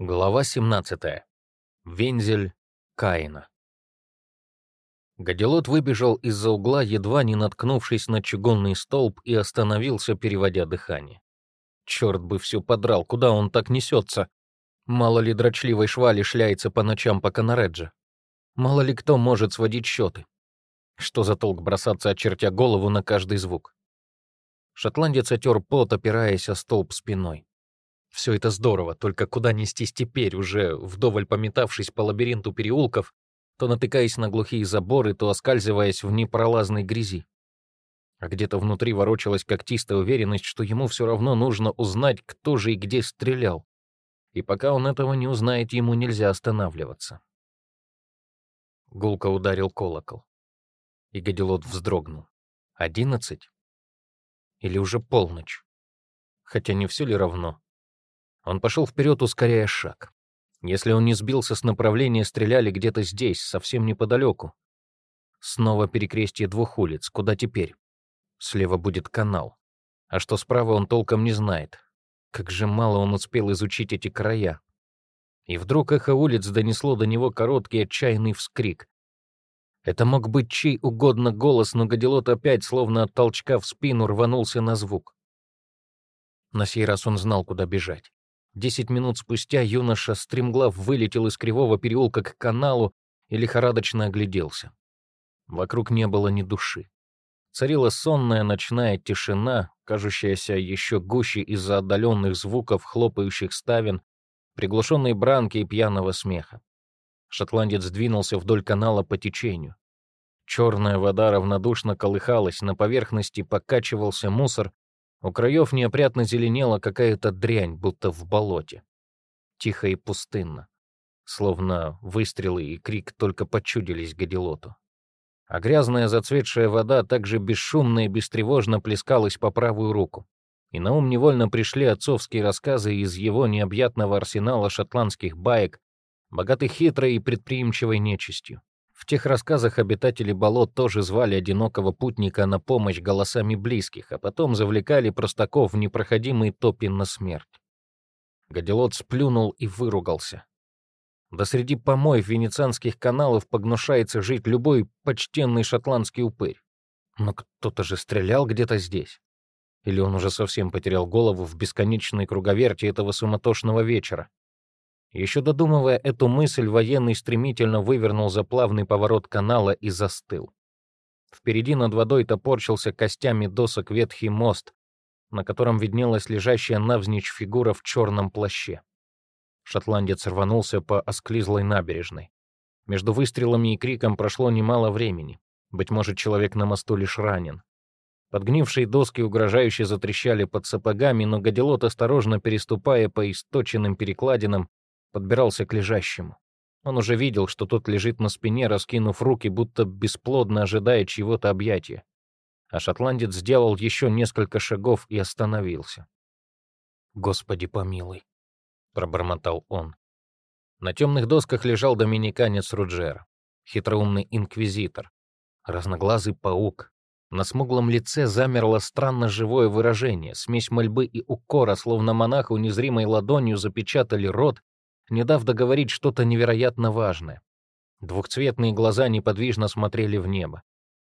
Глава 17. Вензель Каина. Гадилот выбежал из-за угла, едва не наткнувшись на чугунный столб, и остановился, переводя дыхание. Черт бы все подрал, куда он так несется? Мало ли дрочливой швали шляется по ночам по Канареджа. Мало ли кто может сводить счеты. Что за толк бросаться, очертя голову на каждый звук? Шотландец отер пот, опираясь о столб спиной. Все это здорово, только куда нестись теперь, уже вдоволь пометавшись по лабиринту переулков, то натыкаясь на глухие заборы, то оскальзываясь в непролазной грязи. А где-то внутри ворочалась когтистая уверенность, что ему все равно нужно узнать, кто же и где стрелял. И пока он этого не узнает, ему нельзя останавливаться. Гулко ударил колокол. И Гадилот вздрогнул. Одиннадцать? Или уже полночь? Хотя не все ли равно? Он пошел вперед, ускоряя шаг. Если он не сбился с направления, стреляли где-то здесь, совсем неподалеку. Снова перекрестие двух улиц. Куда теперь? Слева будет канал. А что справа, он толком не знает. Как же мало он успел изучить эти края. И вдруг эхо улиц донесло до него короткий отчаянный вскрик. Это мог быть чей угодно голос, но Гадилот опять, словно от толчка в спину, рванулся на звук. На сей раз он знал, куда бежать. Десять минут спустя юноша стремглав вылетел из кривого переулка к каналу и лихорадочно огляделся. Вокруг не было ни души. Царила сонная ночная тишина, кажущаяся еще гуще из-за отдаленных звуков хлопающих ставен, приглушенной бранки и пьяного смеха. Шотландец двинулся вдоль канала по течению. Черная вода равнодушно колыхалась, на поверхности покачивался мусор, у краев неопрятно зеленела какая-то дрянь, будто в болоте. Тихо и пустынно. Словно выстрелы и крик только почудились Гадилоту. А грязная зацветшая вода также бесшумно и бестревожно плескалась по правую руку. И на ум невольно пришли отцовские рассказы из его необъятного арсенала шотландских баек, богатых хитрой и предприимчивой нечистью. В тех рассказах обитатели болот тоже звали одинокого путника на помощь голосами близких, а потом завлекали простаков в непроходимый топи на смерть. Гадилот сплюнул и выругался. Да среди помоев венецианских каналов погнушается жить любой почтенный шотландский упырь. Но кто-то же стрелял где-то здесь. Или он уже совсем потерял голову в бесконечной круговерти этого суматошного вечера. Еще додумывая эту мысль, военный стремительно вывернул за плавный поворот канала и застыл. Впереди над водой топорщился костями досок ветхий мост, на котором виднелась лежащая навзничь фигура в черном плаще. Шотландец рванулся по осклизлой набережной. Между выстрелами и криком прошло немало времени. Быть может, человек на мосту лишь ранен. Подгнившие доски угрожающе затрещали под сапогами, но Гадилот, осторожно переступая по источенным перекладинам, подбирался к лежащему. Он уже видел, что тот лежит на спине, раскинув руки, будто бесплодно ожидая чьего-то объятия. А шотландец сделал еще несколько шагов и остановился. «Господи помилуй», — пробормотал он. На темных досках лежал доминиканец Руджера, хитроумный инквизитор, разноглазый паук. На смуглом лице замерло странно живое выражение, смесь мольбы и укора, словно монаху незримой ладонью запечатали рот не дав договорить что-то невероятно важное. Двухцветные глаза неподвижно смотрели в небо.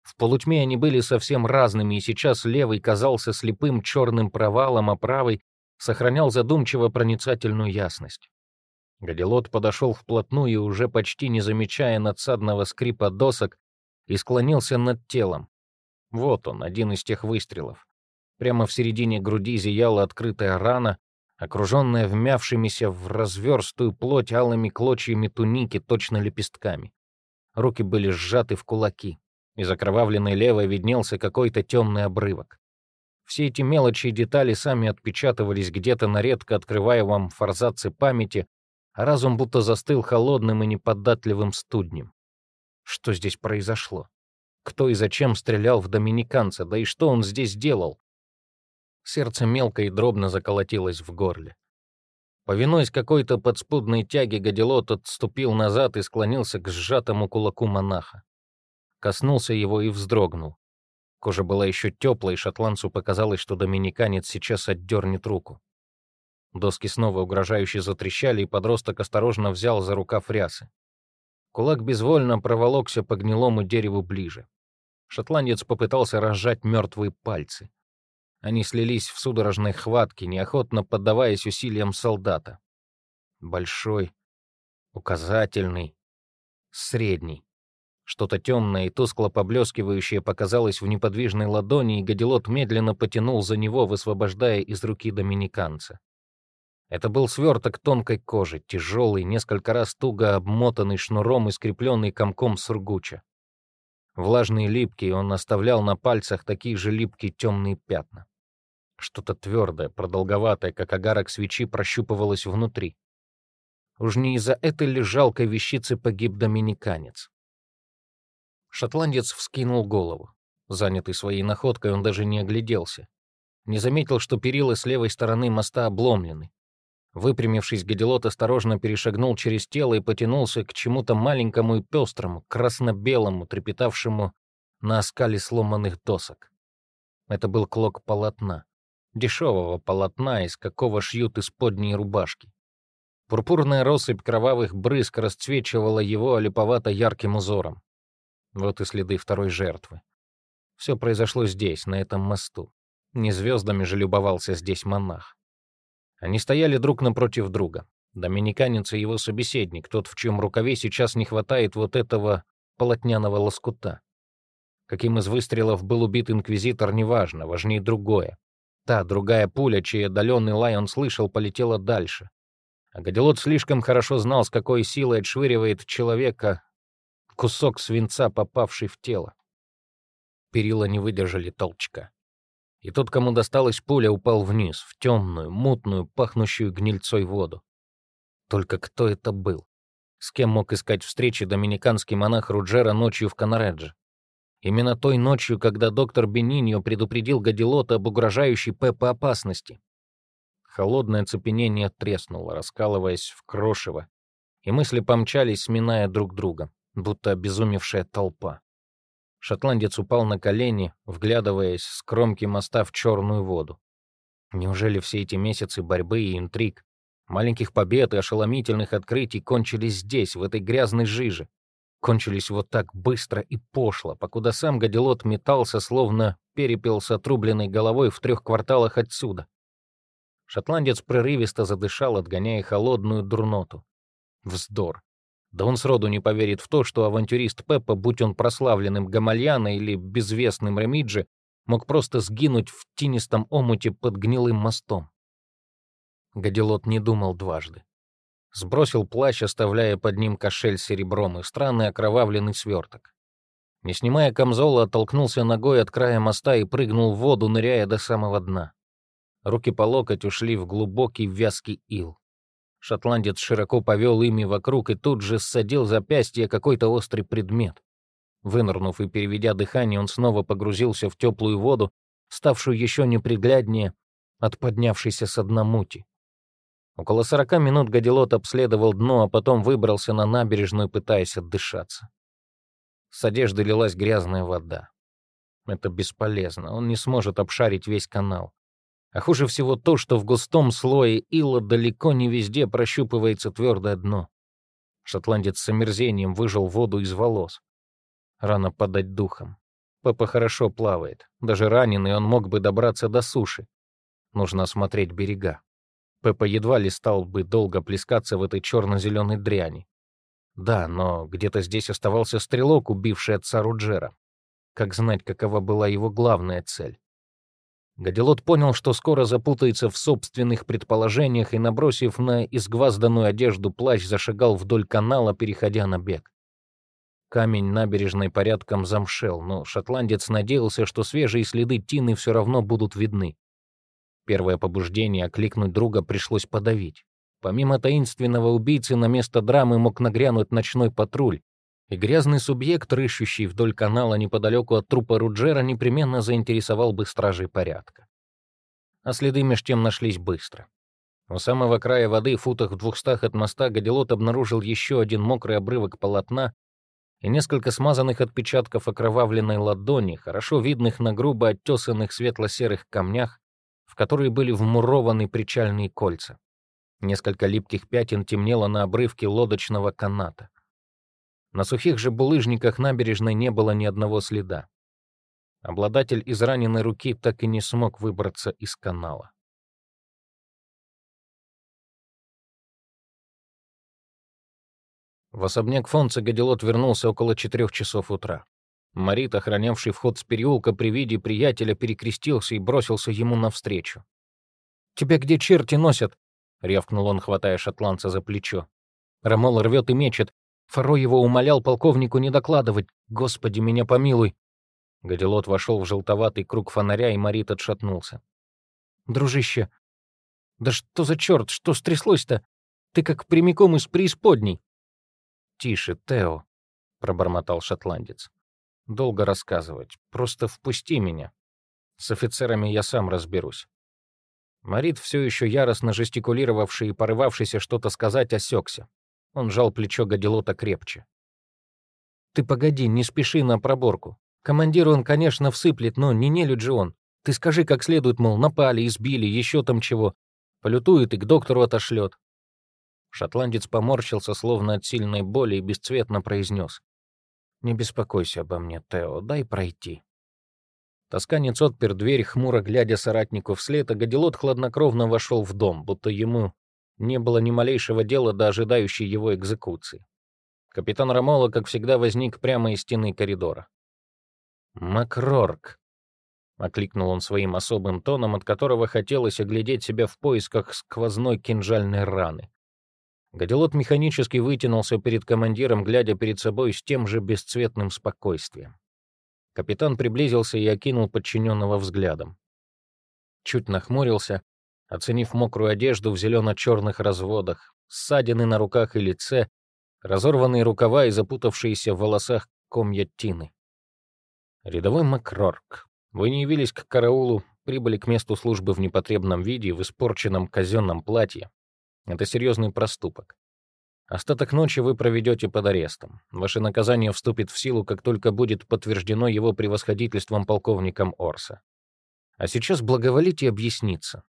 В полутьме они были совсем разными, и сейчас левый казался слепым черным провалом, а правый сохранял задумчиво проницательную ясность. Гадилот подошел вплотную, уже почти не замечая надсадного скрипа досок, и склонился над телом. Вот он, один из тех выстрелов. Прямо в середине груди зияла открытая рана, окруженная вмявшимися в разверстую плоть алыми клочьями туники, точно лепестками. Руки были сжаты в кулаки. Из окровавленной левой виднелся какой-то темный обрывок. Все эти мелочи и детали сами отпечатывались где-то на редко открываемом форзаце памяти, а разум будто застыл холодным и неподатливым студнем. Что здесь произошло? Кто и зачем стрелял в доминиканца, да и что он здесь делал? Сердце мелко и дробно заколотилось в горле. Повинуясь какой-то подспудной тяге, Гадилот отступил назад и склонился к сжатому кулаку монаха. Коснулся его и вздрогнул. Кожа была еще теплой, и шотландцу показалось, что доминиканец сейчас отдернет руку. Доски снова угрожающе затрещали, и подросток осторожно взял за рукав рясы. Кулак безвольно проволокся по гнилому дереву ближе. Шотландец попытался разжать мертвые пальцы. Они слились в судорожной хватке, неохотно поддаваясь усилиям солдата. Большой, указательный, средний. Что-то темное и тускло поблескивающее показалось в неподвижной ладони, и Гадилот медленно потянул за него, высвобождая из руки доминиканца. Это был сверток тонкой кожи, тяжелый, несколько раз туго обмотанный шнуром и скрепленный комком сургуча. Влажный и липкий, он оставлял на пальцах такие же липкие темные пятна. Что-то твердое, продолговатое, как огарок свечи, прощупывалось внутри. Уж не из-за этой ли жалкой вещицы погиб доминиканец. Шотландец вскинул голову. Занятый своей находкой, он даже не огляделся. Не заметил, что перила с левой стороны моста обломлены. Выпрямившись, Гадилот осторожно перешагнул через тело и потянулся к чему-то маленькому и пестрому, красно-белому, трепетавшему на оскале сломанных досок. Это был клок полотна. Дешевого полотна, из какого шьют исподние рубашки. Пурпурная россыпь кровавых брызг расцвечивала его олиповато-ярким узором. Вот и следы второй жертвы. Все произошло здесь, на этом мосту. Не звездами же любовался здесь монах. Они стояли друг напротив друга. Доминиканец и его собеседник, тот, в чьем рукаве сейчас не хватает вот этого полотняного лоскута. Каким из выстрелов был убит инквизитор, неважно, важнее другое. Та другая пуля, чей отдаленный лай он слышал, полетела дальше. А Гадилот слишком хорошо знал, с какой силой отшвыривает человека кусок свинца, попавший в тело. Перила не выдержали толчка. И тот, кому досталась пуля, упал вниз, в темную, мутную, пахнущую гнильцой воду. Только кто это был? С кем мог искать встречи доминиканский монах Руджера ночью в Канаредже? Именно той ночью, когда доктор Бениньо предупредил Гадилота об угрожающей Пеппе опасности. Холодное цепенение треснуло, раскалываясь в крошево, и мысли помчались, сминая друг друга будто обезумевшая толпа. Шотландец упал на колени, вглядываясь с кромки моста в черную воду. Неужели все эти месяцы борьбы и интриг, маленьких побед и ошеломительных открытий кончились здесь, в этой грязной жиже? Кончились вот так быстро и пошло, покуда сам Гадилот метался, словно перепел с отрубленной головой в трех кварталах отсюда. Шотландец прерывисто задышал, отгоняя холодную дурноту. Вздор. Да он сроду не поверит в то, что авантюрист Пеппа, будь он прославленным Гамальяна или безвестным Ремиджи, мог просто сгинуть в тинистом омуте под гнилым мостом. Гадилот не думал дважды. Сбросил плащ, оставляя под ним кошель с серебром и странный окровавленный сверток. Не снимая камзола, оттолкнулся ногой от края моста и прыгнул в воду, ныряя до самого дна. Руки по локоть ушли в глубокий вязкий ил. Шотландец широко повел ими вокруг и тут же ссадил запястье какой-то острый предмет. Вынырнув и переведя дыхание, он снова погрузился в теплую воду, ставшую еще непригляднее от поднявшейся с дна мути. Около сорока минут Гадилот обследовал дно, а потом выбрался на набережную, пытаясь отдышаться. С одежды лилась грязная вода. Это бесполезно, он не сможет обшарить весь канал. А хуже всего то, что в густом слое ила далеко не везде прощупывается твердое дно. Шотландец с омерзением выжил воду из волос. Рано подать духом. Папа хорошо плавает. Даже раненый он мог бы добраться до суши. Нужно осмотреть берега. Пеппа едва ли стал бы долго плескаться в этой черно-зеленой дряни. Да, но где-то здесь оставался стрелок, убивший отца Руджера. Как знать, какова была его главная цель? Гадилот понял, что скоро запутается в собственных предположениях и, набросив на изгвазданную одежду плащ, зашагал вдоль канала, переходя на бег. Камень набережной порядком замшел, но шотландец надеялся, что свежие следы Тины все равно будут видны. Первое побуждение окликнуть друга пришлось подавить. Помимо таинственного убийцы на место драмы мог нагрянуть ночной патруль, и грязный субъект, рыщущий вдоль канала неподалеку от трупа Руджера, непременно заинтересовал бы стражей порядка. А следы меж тем нашлись быстро. У самого края воды, в футах в двухстах от моста, Гадилот обнаружил еще один мокрый обрывок полотна и несколько смазанных отпечатков окровавленной ладони, хорошо видных на грубо оттесанных светло-серых камнях, в которые были вмурованы причальные кольца. Несколько липких пятен темнело на обрывке лодочного каната. На сухих же булыжниках набережной не было ни одного следа. Обладатель израненной руки так и не смог выбраться из канала. В особняк Фонца Гадилот вернулся около четырех часов утра. Марит, охранявший вход с переулка при виде приятеля, перекрестился и бросился ему навстречу. «Тебя где черти носят?» — рявкнул он, хватая шотландца за плечо. Рамол рвет и мечет, Фаро его умолял полковнику не докладывать. Господи, меня помилуй. Гадилот вошел в желтоватый круг фонаря, и Марит отшатнулся. «Дружище, да что за черт, что стряслось-то? Ты как прямиком из преисподней». «Тише, Тео», — пробормотал шотландец. «Долго рассказывать. Просто впусти меня. С офицерами я сам разберусь». Марит, все еще яростно жестикулировавший и порывавшийся что-то сказать, осекся. Он жал плечо Гадилота крепче. «Ты погоди, не спеши на проборку. Командиру он, конечно, всыплет, но не нелюдь же он. Ты скажи как следует, мол, напали, избили, еще там чего. Полютует и к доктору отошлет». Шотландец поморщился, словно от сильной боли, и бесцветно произнес. «Не беспокойся обо мне, Тео, дай пройти». Тосканец отпер дверь, хмуро глядя соратнику вслед, а Гадилот хладнокровно вошел в дом, будто ему не было ни малейшего дела до ожидающей его экзекуции. Капитан Рамола, как всегда, возник прямо из стены коридора. «Макрорк», — окликнул он своим особым тоном, от которого хотелось оглядеть себя в поисках сквозной кинжальной раны. Гадилот механически вытянулся перед командиром, глядя перед собой с тем же бесцветным спокойствием. Капитан приблизился и окинул подчиненного взглядом. Чуть нахмурился, оценив мокрую одежду в зелено-черных разводах, ссадины на руках и лице, разорванные рукава и запутавшиеся в волосах комья тины. Рядовой Макрорк, вы не явились к караулу, прибыли к месту службы в непотребном виде, в испорченном казенном платье. Это серьезный проступок. Остаток ночи вы проведете под арестом. Ваше наказание вступит в силу, как только будет подтверждено его превосходительством полковником Орса. А сейчас благоволите объясниться.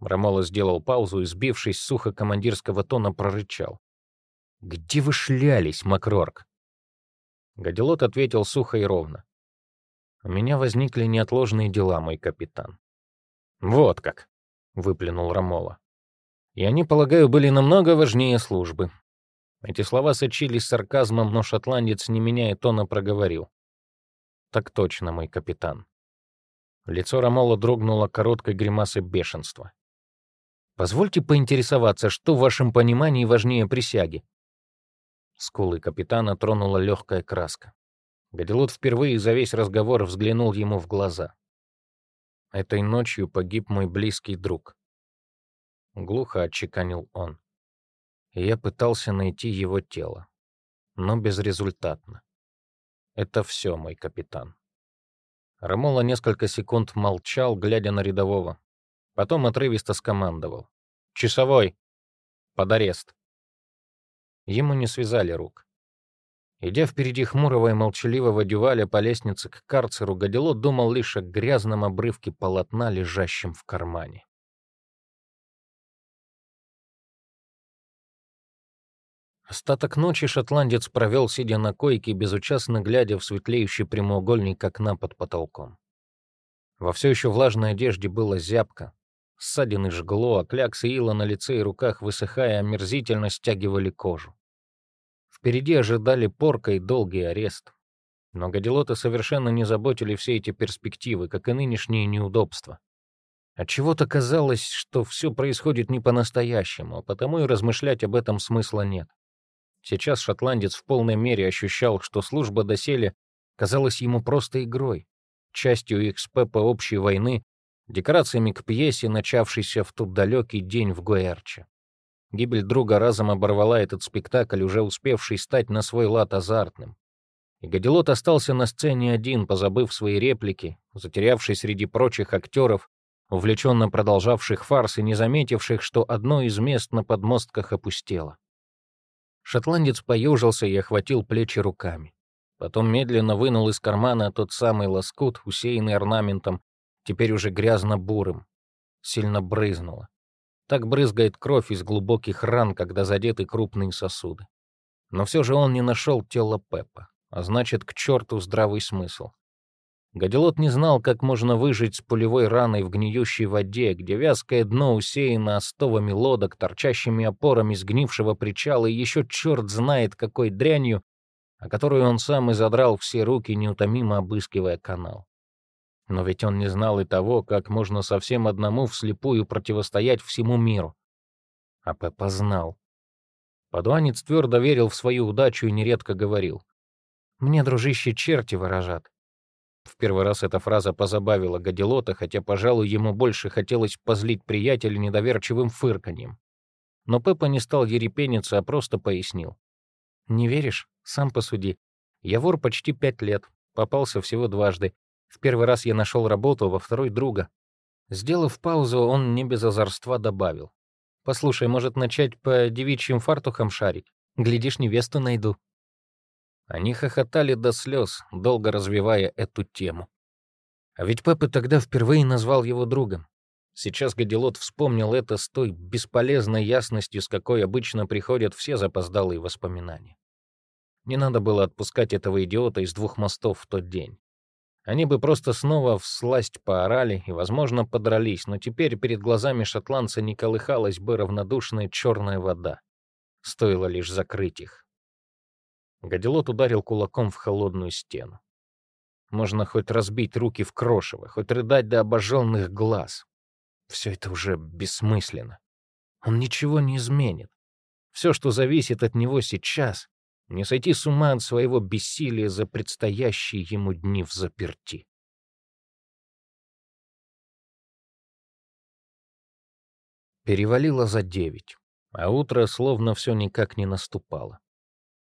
Рамола сделал паузу и, сбившись сухо командирского тона, прорычал. «Где вы шлялись, Макрорк?» Гадилот ответил сухо и ровно. «У меня возникли неотложные дела, мой капитан». «Вот как!» — выплюнул Рамола. «И они, полагаю, были намного важнее службы». Эти слова сочились сарказмом, но шотландец, не меняя тона, проговорил. «Так точно, мой капитан». Лицо Рамола дрогнуло короткой гримасой бешенства. Позвольте поинтересоваться, что в вашем понимании важнее присяги?» Скулы капитана тронула легкая краска. Гадилот впервые за весь разговор взглянул ему в глаза. «Этой ночью погиб мой близкий друг», — глухо отчеканил он. Я пытался найти его тело, но безрезультатно. Это все, мой капитан. Рамола несколько секунд молчал, глядя на рядового, Потом отрывисто скомандовал. «Часовой! Под арест!» Ему не связали рук. Идя впереди хмурого и молчаливого дюваля по лестнице к карцеру, Гадилот думал лишь о грязном обрывке полотна, лежащем в кармане. Остаток ночи шотландец провел, сидя на койке, безучастно глядя в светлеющий прямоугольник окна под потолком. Во все еще влажной одежде было зябко, Ссадины жгло, а кляксы ила на лице и руках, высыхая, омерзительно стягивали кожу. Впереди ожидали порка и долгий арест. Но гадилоты совершенно не заботили все эти перспективы, как и нынешние неудобства. Отчего-то казалось, что все происходит не по-настоящему, а потому и размышлять об этом смысла нет. Сейчас шотландец в полной мере ощущал, что служба доселе казалась ему просто игрой, частью XP по общей войны, декорациями к пьесе, начавшейся в тот далекий день в Гуэрче. Гибель друга разом оборвала этот спектакль, уже успевший стать на свой лад азартным. И Гадилот остался на сцене один, позабыв свои реплики, затерявшись среди прочих актеров, увлеченно продолжавших фарс и не заметивших, что одно из мест на подмостках опустело. Шотландец поежился и охватил плечи руками. Потом медленно вынул из кармана тот самый лоскут, усеянный орнаментом, теперь уже грязно-бурым. Сильно брызнуло. Так брызгает кровь из глубоких ран, когда задеты крупные сосуды. Но все же он не нашел тело Пеппа, а значит, к черту здравый смысл. Гадилот не знал, как можно выжить с пулевой раной в гниющей воде, где вязкое дно усеяно остовами лодок, торчащими опорами сгнившего причала и еще черт знает какой дрянью, о которую он сам и задрал все руки, неутомимо обыскивая канал. Но ведь он не знал и того, как можно совсем одному вслепую противостоять всему миру. А Пеппа знал. Подуанец твердо верил в свою удачу и нередко говорил. «Мне, дружище, черти выражат. В первый раз эта фраза позабавила Гадилота, хотя, пожалуй, ему больше хотелось позлить приятеля недоверчивым фырканьем. Но Пеппа не стал ерепениться, а просто пояснил. «Не веришь? Сам посуди. Я вор почти пять лет, попался всего дважды. В первый раз я нашел работу, во второй — друга». Сделав паузу, он не без озорства добавил. «Послушай, может, начать по девичьим фартухам шарить? Глядишь, невесту найду». Они хохотали до слез, долго развивая эту тему. А ведь папа тогда впервые назвал его другом. Сейчас Гадилот вспомнил это с той бесполезной ясностью, с какой обычно приходят все запоздалые воспоминания. Не надо было отпускать этого идиота из двух мостов в тот день. Они бы просто снова всласть поорали и, возможно, подрались, но теперь перед глазами шотландца не колыхалась бы равнодушная черная вода. Стоило лишь закрыть их. Гадилот ударил кулаком в холодную стену. Можно хоть разбить руки в крошево, хоть рыдать до обожженных глаз. Все это уже бессмысленно. Он ничего не изменит. Все, что зависит от него сейчас, не сойти с ума от своего бессилия за предстоящие ему дни в заперти. Перевалило за девять, а утро словно все никак не наступало.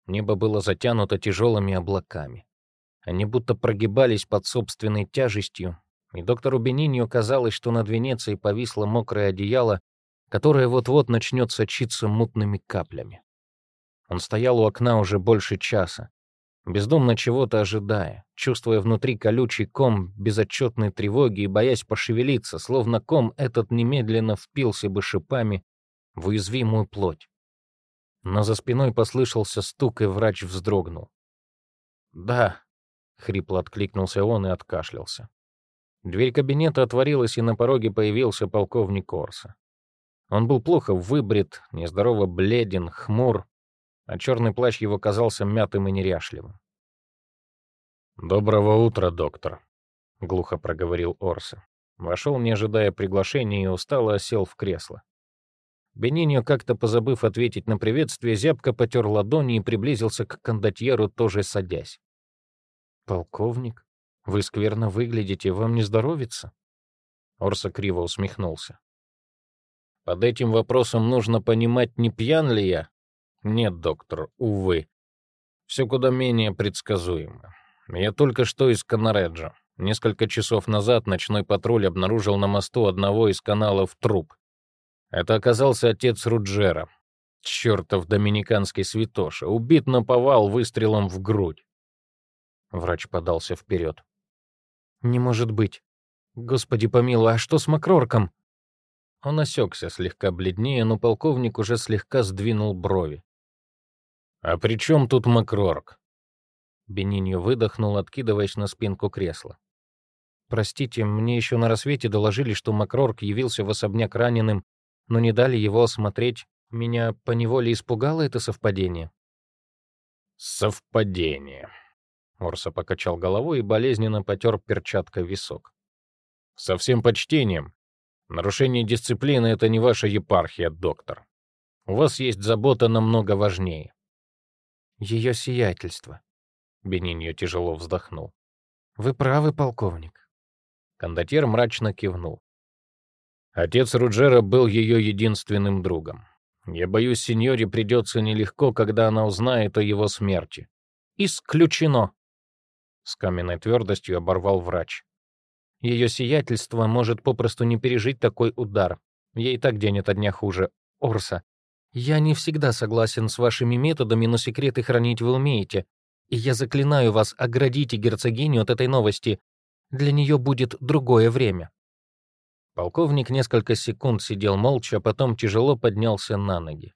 Небо было затянуто тяжелыми облаками. Они будто прогибались под собственной тяжестью, и доктору Бенинью казалось, что над Венецией повисло мокрое одеяло, которое вот-вот начнет сочиться мутными каплями. Он стоял у окна уже больше часа, бездумно чего-то ожидая, чувствуя внутри колючий ком безотчетной тревоги и боясь пошевелиться, словно ком этот немедленно впился бы шипами в уязвимую плоть. Но за спиной послышался стук, и врач вздрогнул. «Да», — хрипло откликнулся он и откашлялся. Дверь кабинета отворилась, и на пороге появился полковник Орса. Он был плохо выбрит, нездорово бледен, хмур, а черный плащ его казался мятым и неряшливым. «Доброго утра, доктор», — глухо проговорил Орса. Вошел, не ожидая приглашения, и устало осел в кресло. Бениньо, как-то позабыв ответить на приветствие, зябко потер ладони и приблизился к кондотьеру, тоже садясь. «Полковник, вы скверно выглядите, вам не здоровится?» Орса криво усмехнулся. «Под этим вопросом нужно понимать, не пьян ли я?» «Нет, доктор, увы. Все куда менее предсказуемо. Я только что из Канареджа. Несколько часов назад ночной патруль обнаружил на мосту одного из каналов труп. Это оказался отец Руджера, чертов доминиканский святоша, убит на повал выстрелом в грудь. Врач подался вперед. «Не может быть. Господи помилуй, а что с Макрорком?» Он осекся, слегка бледнее, но полковник уже слегка сдвинул брови. «А при чем тут Макрорк?» Бениньо выдохнул, откидываясь на спинку кресла. «Простите, мне еще на рассвете доложили, что Макрорк явился в особняк раненым но не дали его осмотреть. Меня поневоле испугало это совпадение. «Совпадение», — Орса покачал головой и болезненно потер перчаткой висок. «Со всем почтением. Нарушение дисциплины — это не ваша епархия, доктор. У вас есть забота намного важнее». «Ее сиятельство», — Бениньо тяжело вздохнул. «Вы правы, полковник». Кондотьер мрачно кивнул. Отец Руджера был ее единственным другом. Я боюсь, сеньоре придется нелегко, когда она узнает о его смерти. Исключено. С каменной твердостью оборвал врач. Ее сиятельство может попросту не пережить такой удар. Ей так день ото дня хуже. Орса, я не всегда согласен с вашими методами, но секреты хранить вы умеете. И я заклинаю вас, оградите герцогиню от этой новости. Для нее будет другое время. Полковник несколько секунд сидел молча, а потом тяжело поднялся на ноги.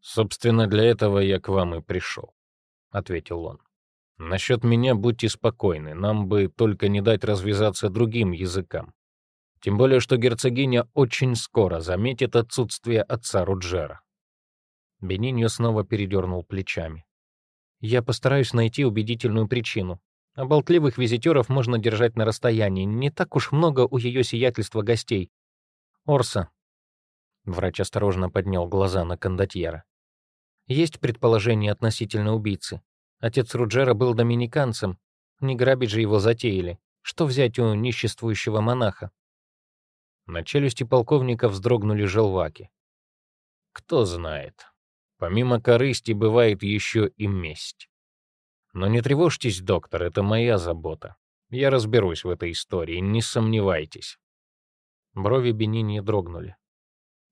«Собственно, для этого я к вам и пришел», — ответил он. «Насчет меня будьте спокойны, нам бы только не дать развязаться другим языкам. Тем более, что герцогиня очень скоро заметит отсутствие отца Руджера». Бениньо снова передернул плечами. «Я постараюсь найти убедительную причину. А болтливых визитеров можно держать на расстоянии. Не так уж много у ее сиятельства гостей. Орса». Врач осторожно поднял глаза на кондотьера. Есть предположение относительно убийцы. Отец Руджера был доминиканцем. Не грабить же его затеяли. Что взять у ниществующего монаха? На челюсти полковника вздрогнули желваки. Кто знает. Помимо корысти бывает еще и месть. Но не тревожьтесь, доктор, это моя забота. Я разберусь в этой истории, не сомневайтесь. Брови Бенини дрогнули.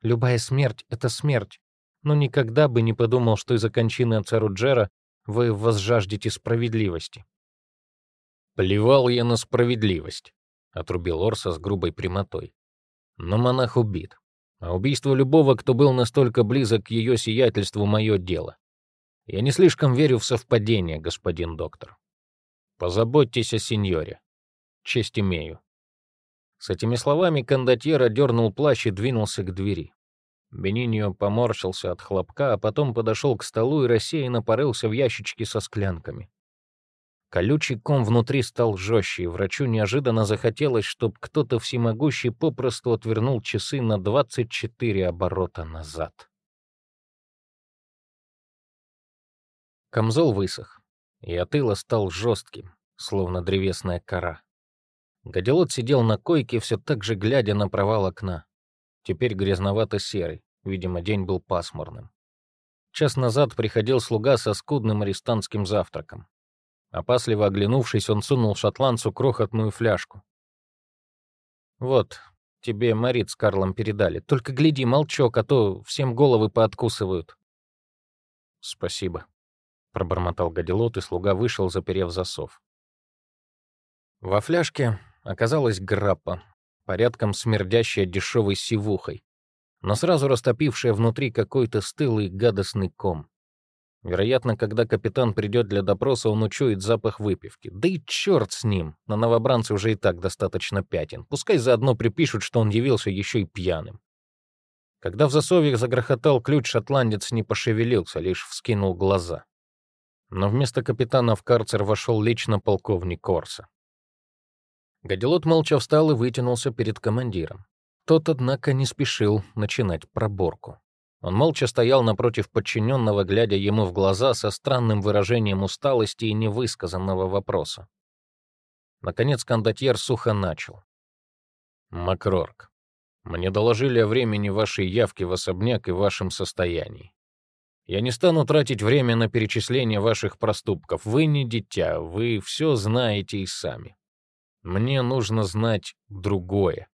Любая смерть — это смерть но никогда бы не подумал, что из-за кончины отца Руджера вы возжаждете справедливости. «Плевал я на справедливость», — отрубил Орса с грубой прямотой. «Но монах убит, а убийство любого, кто был настолько близок к ее сиятельству, — мое дело. Я не слишком верю в совпадение, господин доктор. Позаботьтесь о сеньоре. Честь имею». С этими словами кондотьер дернул плащ и двинулся к двери. Бениньо поморщился от хлопка, а потом подошел к столу и рассеянно порылся в ящичке со склянками. Колючий ком внутри стал жестче, и врачу неожиданно захотелось, чтобы кто-то всемогущий попросту отвернул часы на 24 оборота назад. Камзол высох, и от ила стал жестким, словно древесная кора. Гадилот сидел на койке, все так же глядя на провал окна теперь грязновато-серый, видимо, день был пасмурным. Час назад приходил слуга со скудным арестантским завтраком. Опасливо оглянувшись, он сунул шотландцу крохотную фляжку. «Вот, тебе Марит с Карлом передали. Только гляди, молчок, а то всем головы пооткусывают». «Спасибо», — пробормотал Гадилот, и слуга вышел, заперев засов. Во фляжке оказалась граппа, порядком смердящая дешевой сивухой, но сразу растопившая внутри какой-то стылый гадостный ком. Вероятно, когда капитан придет для допроса, он учует запах выпивки. Да и черт с ним, на новобранце уже и так достаточно пятен. Пускай заодно припишут, что он явился еще и пьяным. Когда в засове загрохотал ключ, шотландец не пошевелился, лишь вскинул глаза. Но вместо капитана в карцер вошел лично полковник Корса. Гадилот молча встал и вытянулся перед командиром. Тот, однако, не спешил начинать проборку. Он молча стоял напротив подчиненного, глядя ему в глаза со странным выражением усталости и невысказанного вопроса. Наконец кондотьер сухо начал. «Макрорк, мне доложили о времени вашей явки в особняк и вашем состоянии. Я не стану тратить время на перечисление ваших проступков. Вы не дитя, вы все знаете и сами. Мне нужно знать другое.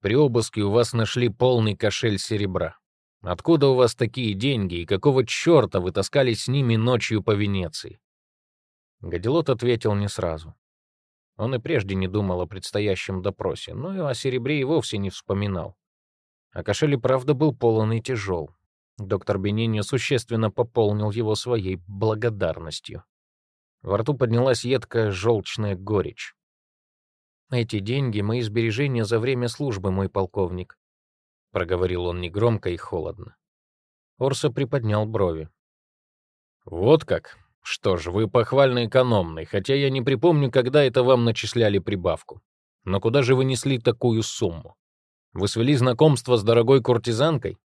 При обыске у вас нашли полный кошель серебра. Откуда у вас такие деньги и какого черта вы таскались с ними ночью по Венеции?» Гадилот ответил не сразу. Он и прежде не думал о предстоящем допросе, но и о серебре и вовсе не вспоминал. А кошель и правда был полон и тяжел. Доктор Бениньо существенно пополнил его своей благодарностью. Во рту поднялась едкая желчная горечь. «Эти деньги — мои сбережения за время службы, мой полковник», — проговорил он негромко и холодно. Орса приподнял брови. «Вот как? Что ж, вы похвально экономный, хотя я не припомню, когда это вам начисляли прибавку. Но куда же вы несли такую сумму? Вы свели знакомство с дорогой куртизанкой?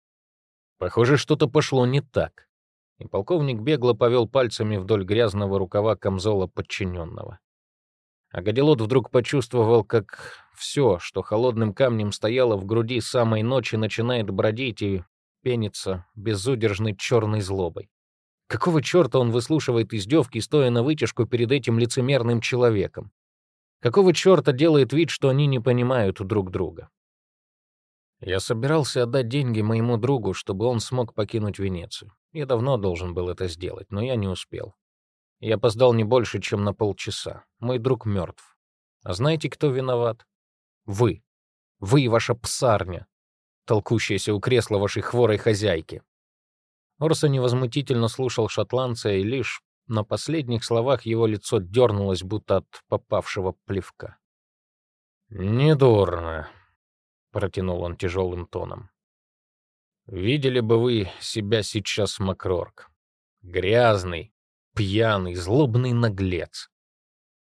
Похоже, что-то пошло не так». И полковник бегло повел пальцами вдоль грязного рукава камзола подчиненного. А Гадилот вдруг почувствовал, как все, что холодным камнем стояло в груди самой ночи, начинает бродить и пениться безудержной черной злобой. Какого черта он выслушивает издевки, стоя на вытяжку перед этим лицемерным человеком? Какого черта делает вид, что они не понимают друг друга? Я собирался отдать деньги моему другу, чтобы он смог покинуть Венецию. Я давно должен был это сделать, но я не успел. Я опоздал не больше, чем на полчаса. Мой друг мертв. А знаете, кто виноват? Вы. Вы и ваша псарня, толкущаяся у кресла вашей хворой хозяйки. Орса невозмутительно слушал шотландца, и лишь на последних словах его лицо дернулось, будто от попавшего плевка. «Недурно», — протянул он тяжелым тоном. «Видели бы вы себя сейчас, Макрорк. Грязный, пьяный, злобный наглец».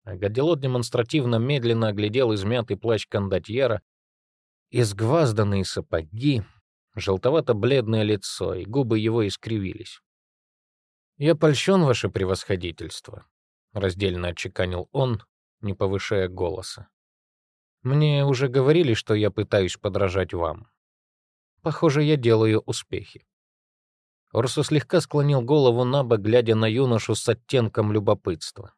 А Гадилот демонстративно медленно оглядел измятый плащ кондотьера, изгвазданные сапоги, желтовато-бледное лицо, и губы его искривились. «Я польщен, ваше превосходительство», — раздельно отчеканил он, не повышая голоса. «Мне уже говорили, что я пытаюсь подражать вам. Похоже, я делаю успехи». Орсу слегка склонил голову на бок, глядя на юношу с оттенком любопытства.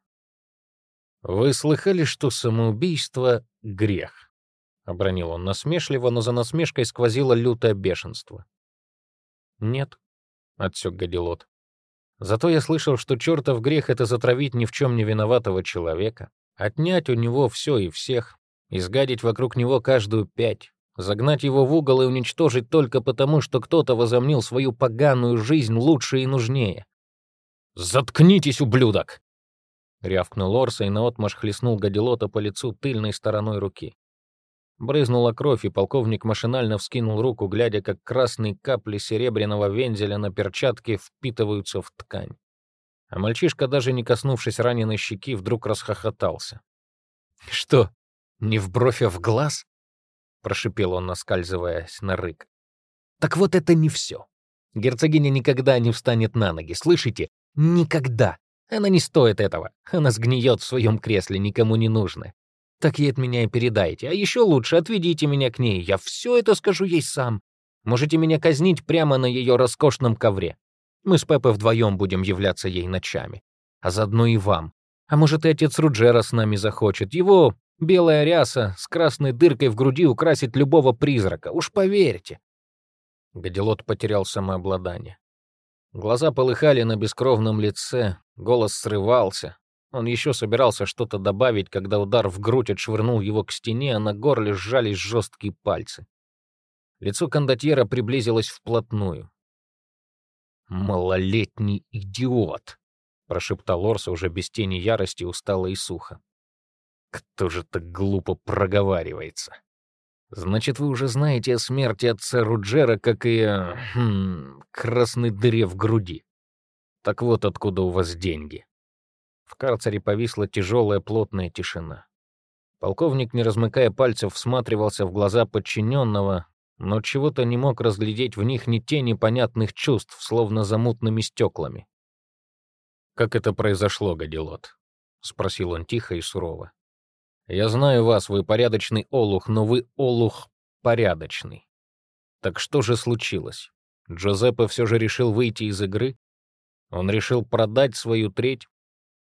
«Вы слыхали, что самоубийство — грех?» — обронил он насмешливо, но за насмешкой сквозило лютое бешенство. «Нет», — отсек Гадилот. Зато я слышал, что чертов грех — это затравить ни в чем не виноватого человека, отнять у него все и всех, изгадить вокруг него каждую пять, загнать его в угол и уничтожить только потому, что кто-то возомнил свою поганую жизнь лучше и нужнее. «Заткнитесь, ублюдок!» — рявкнул Орса и наотмашь хлестнул Гадилота по лицу тыльной стороной руки. Брызнула кровь, и полковник машинально вскинул руку, глядя, как красные капли серебряного вензеля на перчатке впитываются в ткань. А мальчишка, даже не коснувшись раненой щеки, вдруг расхохотался. «Что, не в бровь, а в глаз?» — прошипел он, наскальзываясь на рык. «Так вот это не все. Герцогиня никогда не встанет на ноги, слышите? Никогда. Она не стоит этого. Она сгниет в своем кресле, никому не нужно. Так ей от меня и передайте. А еще лучше отведите меня к ней. Я все это скажу ей сам. Можете меня казнить прямо на ее роскошном ковре. Мы с Пеппой вдвоем будем являться ей ночами. А заодно и вам. А может, и отец Руджера с нами захочет. Его белая ряса с красной дыркой в груди украсит любого призрака. Уж поверьте. Гадилот потерял самообладание. Глаза полыхали на бескровном лице, голос срывался, он еще собирался что-то добавить, когда удар в грудь отшвырнул его к стене, а на горле сжались жесткие пальцы. Лицо кондотьера приблизилось вплотную. «Малолетний идиот!» — прошептал Орса уже без тени ярости, устало и сухо. «Кто же так глупо проговаривается? Значит, вы уже знаете о смерти отца Руджера, как и о хм, красной дыре в груди. Так вот откуда у вас деньги». В карцере повисла тяжелая плотная тишина. Полковник, не размыкая пальцев, всматривался в глаза подчиненного, но чего-то не мог разглядеть в них ни тени понятных чувств, словно за мутными стеклами. «Как это произошло, Гадилот?» — спросил он тихо и сурово. «Я знаю вас, вы порядочный олух, но вы олух порядочный. Так что же случилось? Джозеппе все же решил выйти из игры? Он решил продать свою треть,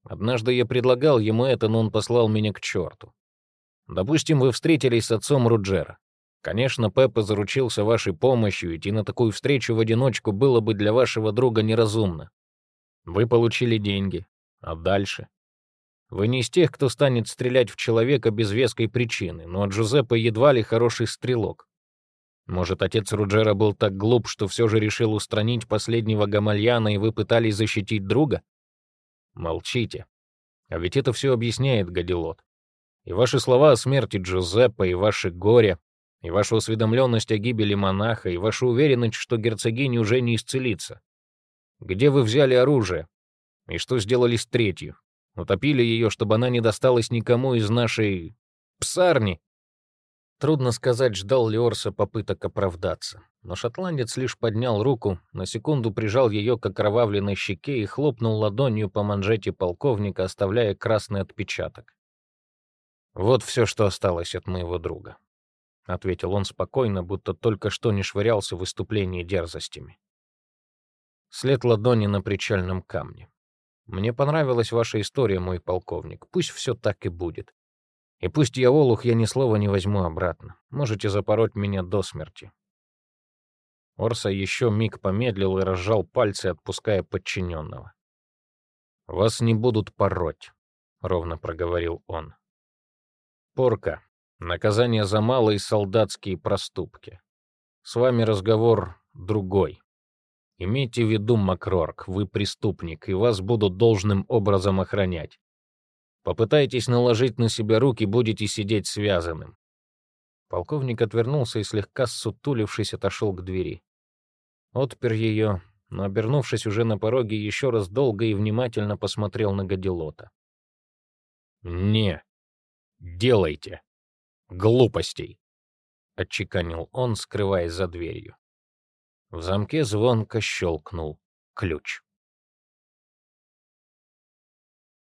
Однажды я предлагал ему это, но он послал меня к черту. Допустим, вы встретились с отцом Руджера. Конечно, Пеппа заручился вашей помощью, идти на такую встречу в одиночку было бы для вашего друга неразумно. Вы получили деньги. А дальше? Вы не из тех, кто станет стрелять в человека без веской причины, но Джузеппе едва ли хороший стрелок. Может, отец Руджера был так глуп, что все же решил устранить последнего Гамальяна, и вы пытались защитить друга? Молчите. А ведь это все объясняет Гадилот. И ваши слова о смерти Джузеппе, и ваше горе, и ваша осведомленность о гибели монаха, и ваша уверенность, что герцогиня уже не исцелится. Где вы взяли оружие? И что сделали с третью? Утопили ее, чтобы она не досталась никому из нашей... псарни? Трудно сказать, ждал ли Орса попыток оправдаться. Но шотландец лишь поднял руку, на секунду прижал ее к окровавленной щеке и хлопнул ладонью по манжете полковника, оставляя красный отпечаток. «Вот все, что осталось от моего друга», — ответил он спокойно, будто только что не швырялся в выступлении дерзостями. След ладони на причальном камне. Мне понравилась ваша история, мой полковник. Пусть все так и будет. И пусть я олух, я ни слова не возьму обратно. Можете запороть меня до смерти. Орса еще миг помедлил и разжал пальцы, отпуская подчиненного. «Вас не будут пороть», — ровно проговорил он. «Порка Наказание за малые солдатские проступки. С вами разговор другой. Имейте в виду, Макрорк, вы преступник, и вас будут должным образом охранять. Попытайтесь наложить на себя руки, будете сидеть связанным. Полковник отвернулся и, слегка ссутулившись, отошел к двери. Отпер ее, но, обернувшись уже на пороге, еще раз долго и внимательно посмотрел на Гадилота. «Не делайте глупостей!» — отчеканил он, скрываясь за дверью. В замке звонко щелкнул ключ.